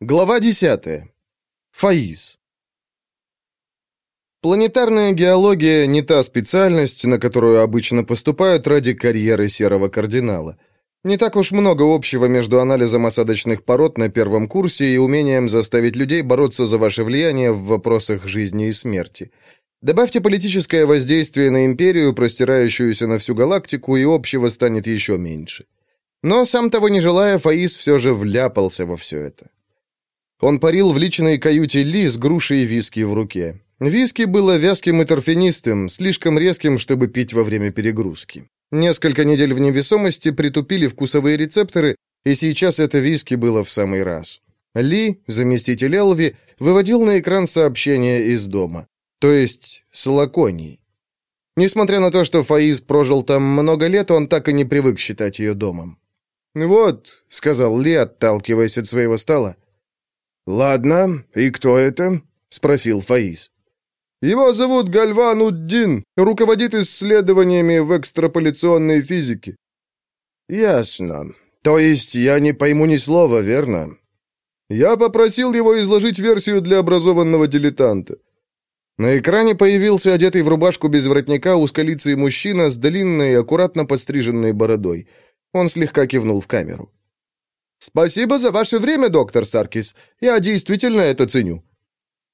Глава 10. Фаиз. Планетарная геология не та специальность, на которую обычно поступают ради карьеры серого кардинала. Не так уж много общего между анализом осадочных пород на первом курсе и умением заставить людей бороться за ваше влияние в вопросах жизни и смерти. Добавьте политическое воздействие на империю, простирающуюся на всю галактику, и общего станет еще меньше. Но, сам того не желая, Фаиз все же вляпался во все это. Он парил в личной каюте Ли с грушей виски в руке. Виски было вязким и торфянистым, слишком резким, чтобы пить во время перегрузки. Несколько недель в невесомости притупили вкусовые рецепторы, и сейчас это виски было в самый раз. Ли, заместитель Элви, выводил на экран сообщение из дома. То есть с Лаконией. Несмотря на то, что Фаиз прожил там много лет, он так и не привык считать ее домом. «Вот», — сказал Ли, отталкиваясь от своего стола, «Ладно, и кто это?» — спросил Фаиз. «Его зовут Гальван Уддин, руководит исследованиями в экстраполяционной физике». «Ясно. То есть я не пойму ни слова, верно?» «Я попросил его изложить версию для образованного дилетанта». На экране появился одетый в рубашку без воротника узколицый мужчина с длинной, аккуратно подстриженной бородой. Он слегка кивнул в камеру. «Спасибо за ваше время, доктор Саркис. Я действительно это ценю».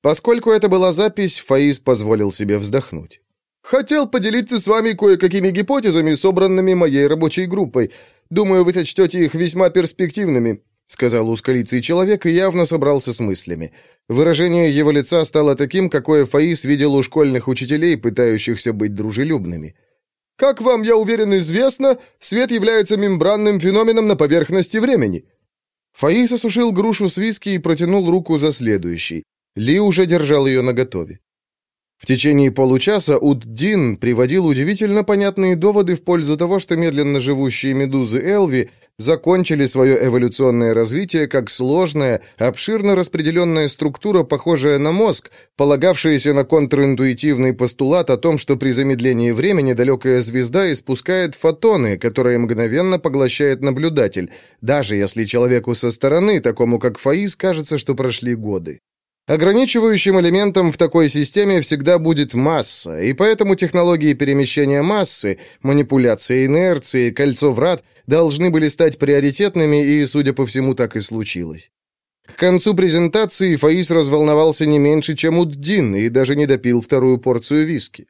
Поскольку это была запись, Фаиз позволил себе вздохнуть. «Хотел поделиться с вами кое-какими гипотезами, собранными моей рабочей группой. Думаю, вы сочтете их весьма перспективными», — сказал узколицый человек и явно собрался с мыслями. Выражение его лица стало таким, какое Фаиз видел у школьных учителей, пытающихся быть дружелюбными. «Как вам, я уверен, известно, свет является мембранным феноменом на поверхности времени». Фаис осушил грушу с виски и протянул руку за следующей. Ли уже держал ее наготове. В течение получаса Уддин приводил удивительно понятные доводы в пользу того, что медленно живущие медузы Элви закончили свое эволюционное развитие как сложная, обширно распределенная структура, похожая на мозг, полагавшаяся на контринтуитивный постулат о том, что при замедлении времени далекая звезда испускает фотоны, которые мгновенно поглощает наблюдатель, даже если человеку со стороны, такому как Фаис, кажется, что прошли годы. Ограничивающим элементом в такой системе всегда будет масса, и поэтому технологии перемещения массы, манипуляция инерции, кольцо врат должны были стать приоритетными, и, судя по всему, так и случилось. К концу презентации Фаис разволновался не меньше, чем Уддин, и даже не допил вторую порцию виски.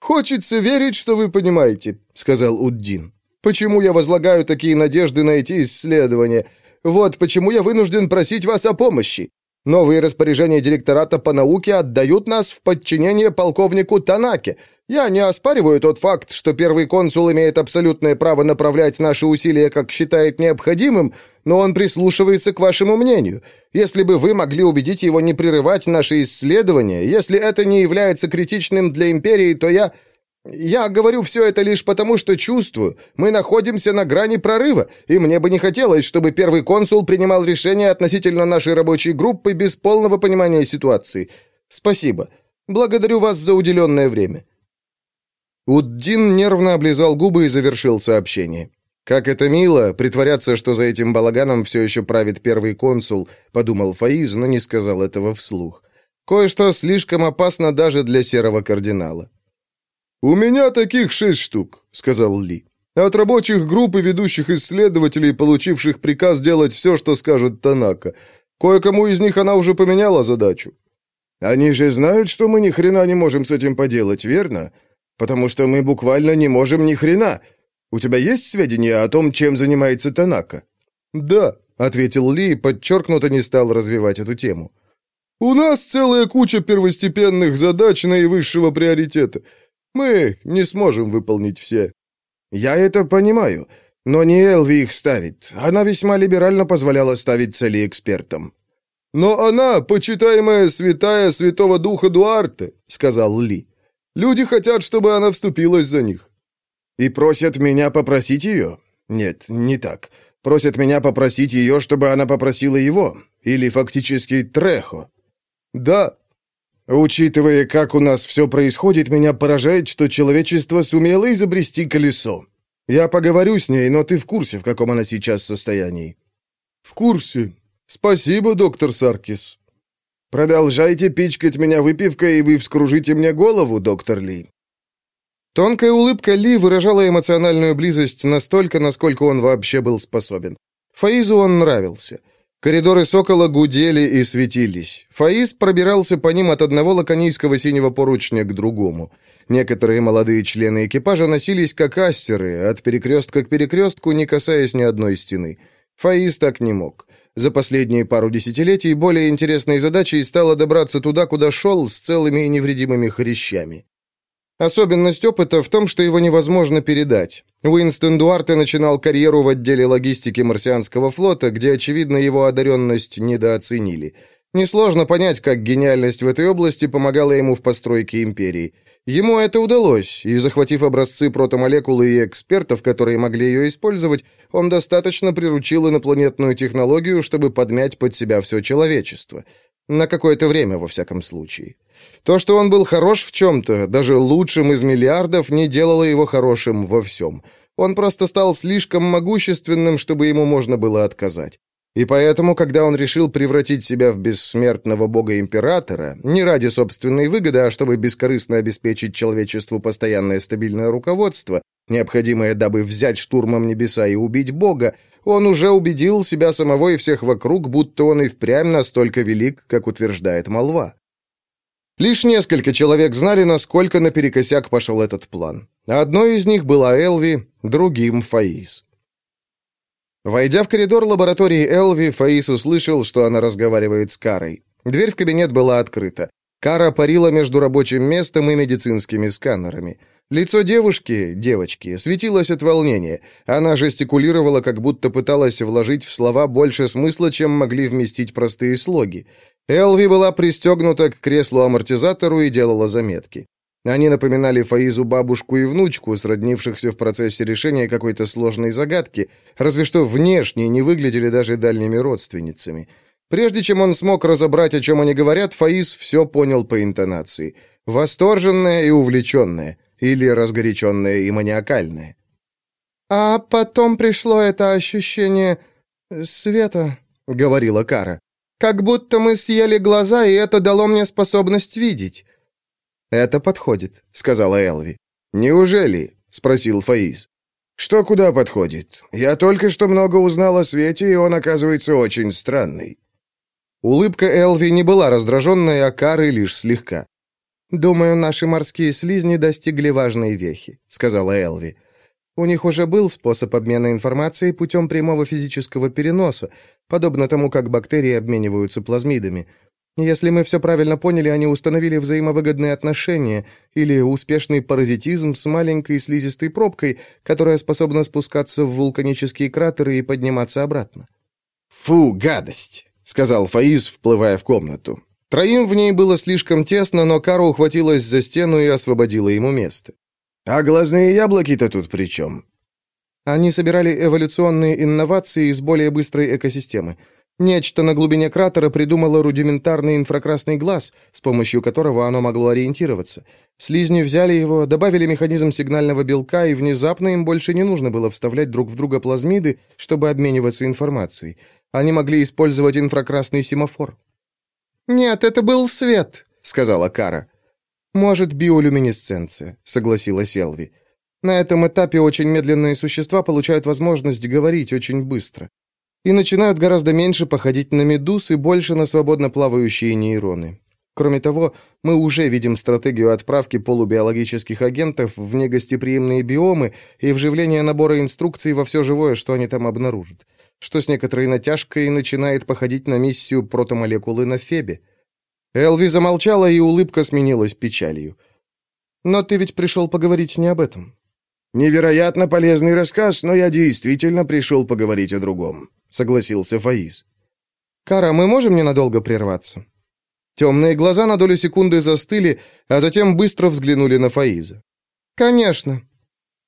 «Хочется верить, что вы понимаете», — сказал Уддин. «Почему я возлагаю такие надежды на эти исследования? Вот почему я вынужден просить вас о помощи. Новые распоряжения директората по науке отдают нас в подчинение полковнику Танаке. Я не оспариваю тот факт, что первый консул имеет абсолютное право направлять наши усилия, как считает необходимым, но он прислушивается к вашему мнению. Если бы вы могли убедить его не прерывать наши исследования, если это не является критичным для империи, то я... Я говорю все это лишь потому, что чувствую. Мы находимся на грани прорыва, и мне бы не хотелось, чтобы первый консул принимал решения относительно нашей рабочей группы без полного понимания ситуации. Спасибо. Благодарю вас за уделенное время». Уддин нервно облизал губы и завершил сообщение. «Как это мило, притворяться, что за этим балаганом все еще правит первый консул», — подумал Фаиз, но не сказал этого вслух. «Кое-что слишком опасно даже для серого кардинала». «У меня таких шесть штук», — сказал Ли. «От рабочих групп и ведущих исследователей, получивших приказ делать все, что скажет Танака. Кое-кому из них она уже поменяла задачу». «Они же знают, что мы ни хрена не можем с этим поделать, верно? Потому что мы буквально не можем ни хрена. У тебя есть сведения о том, чем занимается Танака?» «Да», — ответил Ли и подчеркнуто не стал развивать эту тему. «У нас целая куча первостепенных задач наивысшего приоритета». Мы не сможем выполнить все». «Я это понимаю, но не Элви их ставит. Она весьма либерально позволяла ставить цели экспертам». «Но она, почитаемая святая Святого Духа Дуарте», — сказал Ли. «Люди хотят, чтобы она вступилась за них». «И просят меня попросить ее?» «Нет, не так. Просят меня попросить ее, чтобы она попросила его. Или фактически Трехо». «Да, Учитывая, как у нас все происходит, меня поражает, что человечество сумело изобрести колесо. Я поговорю с ней, но ты в курсе, в каком она сейчас состоянии?» «В курсе», — «Спасибо, доктор Саркис». «Продолжайте пичкать меня выпивкой, и вы вскружите мне голову, доктор Ли». Тонкая улыбка Ли выражала эмоциональную близость настолько, насколько он вообще был способен. Фаизу он нравился. Коридоры Сокола гудели и светились. Фаиз пробирался по ним от одного лаконийского синего поручня к другому. Некоторые молодые члены экипажа носились как астеры, от перекрестка к перекрестку, не касаясь ни одной стены. Фаиз так не мог. За последние пару десятилетий более интересной задачей стало добраться туда, куда шел, с целыми и невредимыми хрящами. Особенность опыта в том, что его невозможно передать. Уинстон Дуарте начинал карьеру в отделе логистики марсианского флота, где, очевидно, его одаренность недооценили. Несложно понять, как гениальность в этой области помогала ему в постройке империи. Ему это удалось, и, захватив образцы протомолекулы и экспертов, которые могли ее использовать, он достаточно приручил инопланетную технологию, чтобы подмять под себя все человечество. На какое-то время, во всяком случае. То, что он был хорош в чем-то, даже лучшим из миллиардов, не делало его хорошим во всем. Он просто стал слишком могущественным, чтобы ему можно было отказать. И поэтому, когда он решил превратить себя в бессмертного бога-императора, не ради собственной выгоды, а чтобы бескорыстно обеспечить человечеству постоянное стабильное руководство, необходимое, дабы взять штурмом небеса и убить бога, он уже убедил себя самого и всех вокруг, будто он и впрямь настолько велик, как утверждает молва. Лишь несколько человек знали, насколько наперекосяк пошел этот план. Одной из них была Элви, другим — Фаис. Войдя в коридор лаборатории Элви, Фаис услышал, что она разговаривает с Карой. Дверь в кабинет была открыта. Кара парила между рабочим местом и медицинскими сканерами. Лицо девушки, девочки, светилось от волнения. Она жестикулировала, как будто пыталась вложить в слова больше смысла, чем могли вместить простые слоги. Элви была пристегнута к креслу-амортизатору и делала заметки. Они напоминали Фаизу бабушку и внучку, сроднившихся в процессе решения какой-то сложной загадки, разве что внешне не выглядели даже дальними родственницами. Прежде чем он смог разобрать, о чем они говорят, Фаиз все понял по интонации. Восторженная и увлеченная, или разгоряченная и маниакальная. «А потом пришло это ощущение света», — говорила Кара. «Как будто мы съели глаза, и это дало мне способность видеть». «Это подходит», — сказала Элви. «Неужели?» — спросил Фаиз. «Что куда подходит? Я только что много узнал о свете, и он, оказывается, очень странный». Улыбка Элви не была раздраженной, а Кары лишь слегка. «Думаю, наши морские слизни достигли важной вехи», — сказала Элви. «У них уже был способ обмена информацией путем прямого физического переноса, подобно тому, как бактерии обмениваются плазмидами. Если мы все правильно поняли, они установили взаимовыгодные отношения или успешный паразитизм с маленькой слизистой пробкой, которая способна спускаться в вулканические кратеры и подниматься обратно. «Фу, гадость!» — сказал Фаиз, вплывая в комнату. Троим в ней было слишком тесно, но Кара ухватилась за стену и освободила ему место. «А глазные яблоки-то тут при чем?» Они собирали эволюционные инновации из более быстрой экосистемы. Нечто на глубине кратера придумало рудиментарный инфракрасный глаз, с помощью которого оно могло ориентироваться. Слизни взяли его, добавили механизм сигнального белка, и внезапно им больше не нужно было вставлять друг в друга плазмиды, чтобы обмениваться информацией. Они могли использовать инфракрасный семафор. «Нет, это был свет», — сказала Кара. «Может, биолюминесценция», — согласилась Элви. «На этом этапе очень медленные существа получают возможность говорить очень быстро и начинают гораздо меньше походить на медуз и больше на свободно плавающие нейроны. Кроме того, мы уже видим стратегию отправки полубиологических агентов в негостеприимные биомы и вживления набора инструкций во все живое, что они там обнаружат, что с некоторой натяжкой начинает походить на миссию протомолекулы на Фебе. Элви замолчала, и улыбка сменилась печалью. «Но ты ведь пришел поговорить не об этом». «Невероятно полезный рассказ, но я действительно пришел поговорить о другом», — согласился Фаиз. «Кара, мы можем ненадолго прерваться?» Темные глаза на долю секунды застыли, а затем быстро взглянули на Фаиза. «Конечно».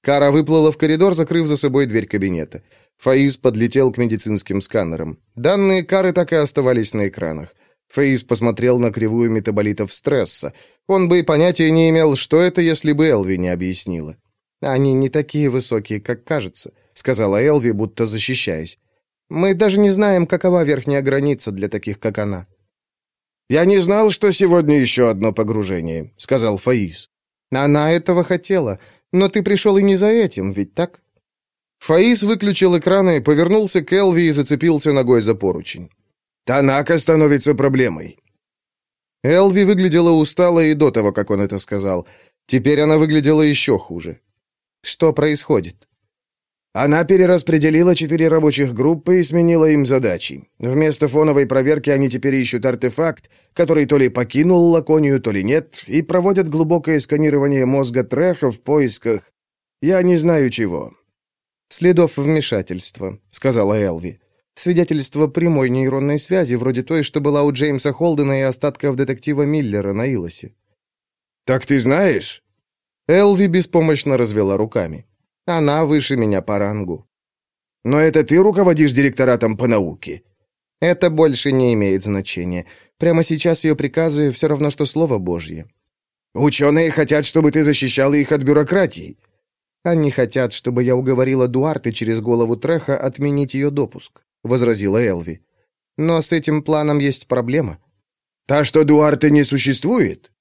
Кара выплыла в коридор, закрыв за собой дверь кабинета. Фаиз подлетел к медицинским сканерам. Данные Кары так и оставались на экранах. Фаиз посмотрел на кривую метаболитов стресса. Он бы и понятия не имел, что это, если бы Элви не объяснила. «Они не такие высокие, как кажется», — сказала Элви, будто защищаясь. Мы даже не знаем, какова верхняя граница для таких, как она». «Я не знал, что сегодня еще одно погружение», — сказал Фаис. «Она этого хотела, но ты пришел и не за этим, ведь так?» Фаис выключил экраны, повернулся к Элви и зацепился ногой за поручень. «Танака становится проблемой». Элви выглядела устало и до того, как он это сказал. Теперь она выглядела еще хуже. «Что происходит?» Она перераспределила четыре рабочих группы и сменила им задачи. Вместо фоновой проверки они теперь ищут артефакт, который то ли покинул Лаконию, то ли нет, и проводят глубокое сканирование мозга Треха в поисках... Я не знаю чего. «Следов вмешательства», — сказала Элви. «Свидетельство прямой нейронной связи, вроде той, что была у Джеймса Холдена и остатков детектива Миллера на Илосе». «Так ты знаешь?» Элви беспомощно развела руками. Она выше меня по рангу. Но это ты руководишь директоратом по науке? Это больше не имеет значения. Прямо сейчас ее приказы все равно, что слово Божье. Ученые хотят, чтобы ты защищала их от бюрократии. Они хотят, чтобы я уговорила Дуарте через голову Треха отменить ее допуск, возразила Элви. Но с этим планом есть проблема. Та, что Дуарте не существует?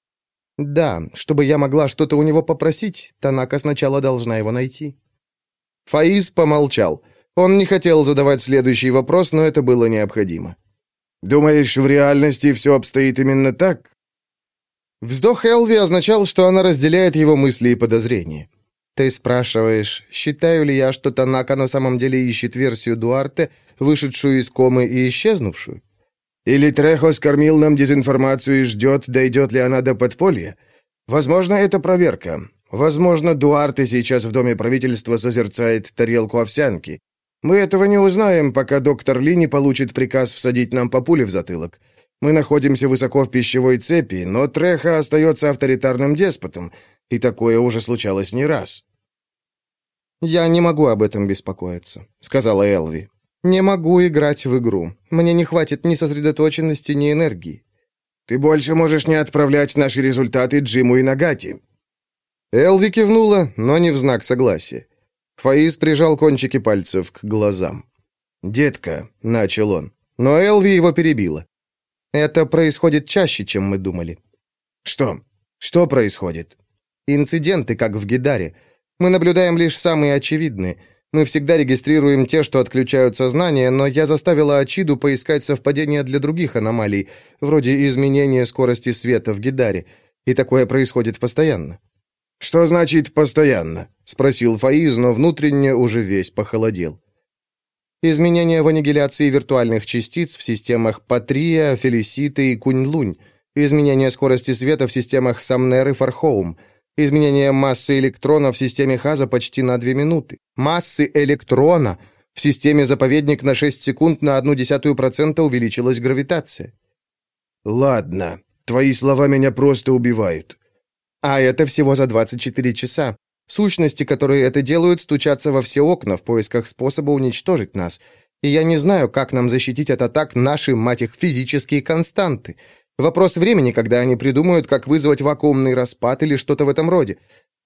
Да, чтобы я могла что-то у него попросить, Танака сначала должна его найти. Фаиз помолчал. Он не хотел задавать следующий вопрос, но это было необходимо. «Думаешь, в реальности все обстоит именно так?» Вздох Элви означал, что она разделяет его мысли и подозрения. «Ты спрашиваешь, считаю ли я, что Танака на самом деле ищет версию Дуарте, вышедшую из комы и исчезнувшую? Или Трехо скормил нам дезинформацию и ждет, дойдет ли она до подполья? Возможно, это проверка. Возможно, Дуарте сейчас в Доме правительства созерцает тарелку овсянки. Мы этого не узнаем, пока доктор Ли не получит приказ всадить нам по пуле в затылок. Мы находимся высоко в пищевой цепи, но Треха остается авторитарным деспотом, и такое уже случалось не раз. «Я не могу об этом беспокоиться», — сказала Элви. «Не могу играть в игру. Мне не хватит ни сосредоточенности, ни энергии». «Ты больше можешь не отправлять наши результаты Джиму и Нагати». Элви кивнула, но не в знак согласия. Фаис прижал кончики пальцев к глазам. «Детка», — начал он, но Элви его перебила. «Это происходит чаще, чем мы думали». «Что? Что происходит?» «Инциденты, как в Гидаре. Мы наблюдаем лишь самые очевидные. Мы всегда регистрируем те, что отключают сознание, но я заставила Ачиду поискать совпадения для других аномалий, вроде изменения скорости света в Гидаре, и такое происходит постоянно. «Что значит «постоянно»?» — спросил Фаиз, но внутренне уже весь похолодел. Изменения в аннигиляции виртуальных частиц в системах Патрия, Фелисита и Кунь-Лунь, изменения скорости света в системах Самнер и Фархоум — Изменение массы электрона в системе Хаза почти на 2 минуты. Массы электрона в системе заповедник на 6 секунд на 0,1% увеличилась гравитация. Ладно, твои слова меня просто убивают. А это всего за 24 часа. Сущности, которые это делают, стучатся во все окна в поисках способа уничтожить нас. И я не знаю, как нам защитить от атак наши, мать их, физические константы. Вопрос времени, когда они придумают, как вызвать вакуумный распад или что-то в этом роде.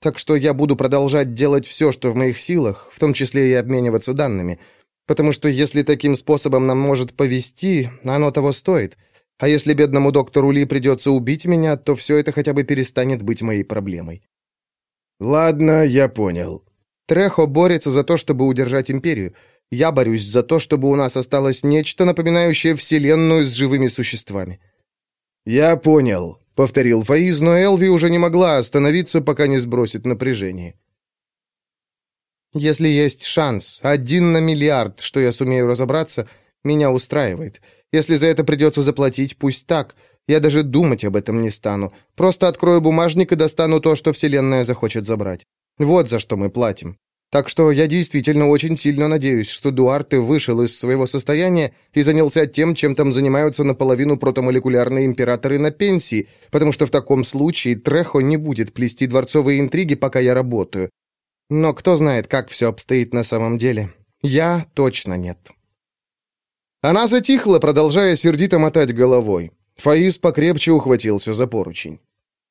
Так что я буду продолжать делать все, что в моих силах, в том числе и обмениваться данными. Потому что если таким способом нам может повести, оно того стоит. А если бедному доктору Ли придется убить меня, то все это хотя бы перестанет быть моей проблемой. Ладно, я понял. Трехо борется за то, чтобы удержать империю. Я борюсь за то, чтобы у нас осталось нечто, напоминающее Вселенную с живыми существами. «Я понял», — повторил Фаиз, но Элви уже не могла остановиться, пока не сбросит напряжение. «Если есть шанс, один на миллиард, что я сумею разобраться, меня устраивает. Если за это придется заплатить, пусть так. Я даже думать об этом не стану. Просто открою бумажник и достану то, что Вселенная захочет забрать. Вот за что мы платим. Так что я действительно очень сильно надеюсь, что Дуарте вышел из своего состояния и занялся тем, чем там занимаются наполовину протомолекулярные императоры на пенсии, потому что в таком случае Трехо не будет плести дворцовые интриги, пока я работаю. Но кто знает, как все обстоит на самом деле. Я точно нет. Она затихла, продолжая сердито мотать головой. Фаис покрепче ухватился за поручень.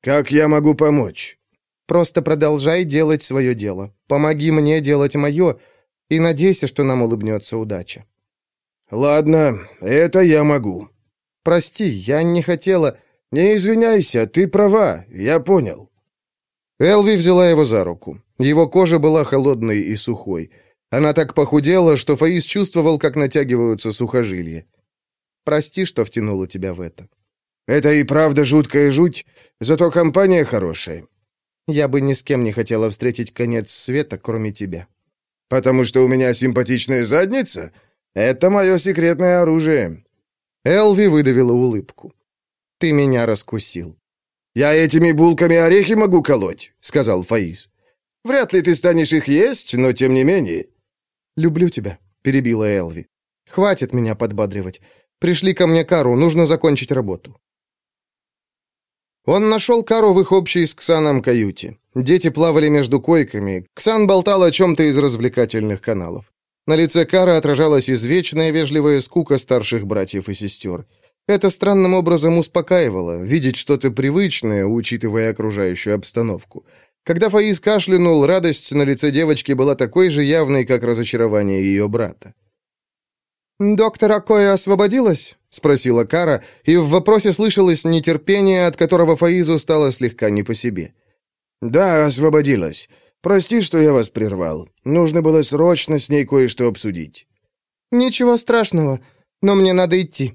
«Как я могу помочь?» Просто продолжай делать свое дело. Помоги мне делать мое, и надейся, что нам улыбнется удача». «Ладно, это я могу». «Прости, я не хотела...» «Не извиняйся, ты права, я понял». Элви взяла его за руку. Его кожа была холодной и сухой. Она так похудела, что Фаис чувствовал, как натягиваются сухожилия. «Прости, что втянула тебя в это». «Это и правда жуткая жуть, зато компания хорошая». «Я бы ни с кем не хотела встретить конец света, кроме тебя». «Потому что у меня симпатичная задница? Это мое секретное оружие». Элви выдавила улыбку. «Ты меня раскусил». «Я этими булками орехи могу колоть», — сказал Фаис. «Вряд ли ты станешь их есть, но тем не менее». «Люблю тебя», — перебила Элви. «Хватит меня подбадривать. Пришли ко мне Кару, нужно закончить работу». Он нашел Кару в их общей с Ксаном каюте. Дети плавали между койками. Ксан болтал о чем-то из развлекательных каналов. На лице Кары отражалась извечная вежливая скука старших братьев и сестер. Это странным образом успокаивало, видеть что-то привычное, учитывая окружающую обстановку. Когда Фаиз кашлянул, радость на лице девочки была такой же явной, как разочарование ее брата. «Доктор Акоя освободилась?» — спросила Кара, и в вопросе слышалось нетерпение, от которого Фаизу стало слегка не по себе. «Да, освободилась. Прости, что я вас прервал. Нужно было срочно с ней кое-что обсудить». «Ничего страшного, но мне надо идти».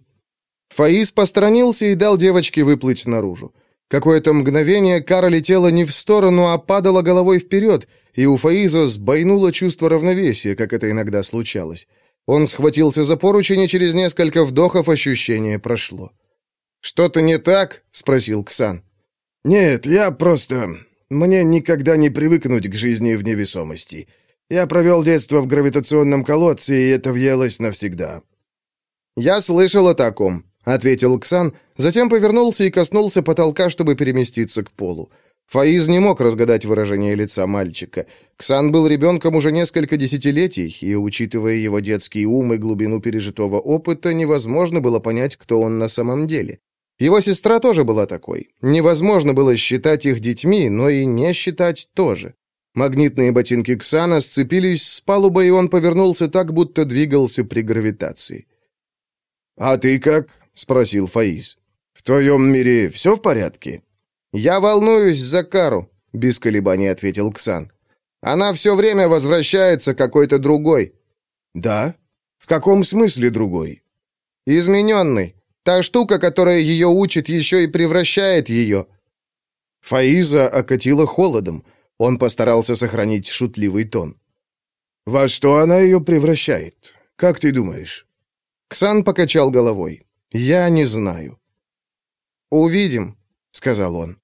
Фаиз посторонился и дал девочке выплыть наружу. Какое-то мгновение Кара летела не в сторону, а падала головой вперед, и у Фаиза сбойнуло чувство равновесия, как это иногда случалось. Он схватился за поручень, и через несколько вдохов ощущение прошло. «Что-то не так?» — спросил Ксан. «Нет, я просто... Мне никогда не привыкнуть к жизни в невесомости. Я провел детство в гравитационном колодце, и это въелось навсегда». «Я слышал о таком», — ответил Ксан, затем повернулся и коснулся потолка, чтобы переместиться к полу. Фаиз не мог разгадать выражение лица мальчика. Ксан был ребенком уже несколько десятилетий, и, учитывая его детский ум и глубину пережитого опыта, невозможно было понять, кто он на самом деле. Его сестра тоже была такой. Невозможно было считать их детьми, но и не считать тоже. Магнитные ботинки Ксана сцепились с палубой, и он повернулся так, будто двигался при гравитации. «А ты как?» — спросил Фаиз. «В твоем мире все в порядке?» «Я волнуюсь за Кару», — без колебаний ответил Ксан. «Она все время возвращается какой-то другой». «Да? В каком смысле другой?» «Измененный. Та штука, которая ее учит, еще и превращает ее». Фаиза окатила холодом. Он постарался сохранить шутливый тон. «Во что она ее превращает? Как ты думаешь?» Ксан покачал головой. «Я не знаю». «Увидим», — сказал он.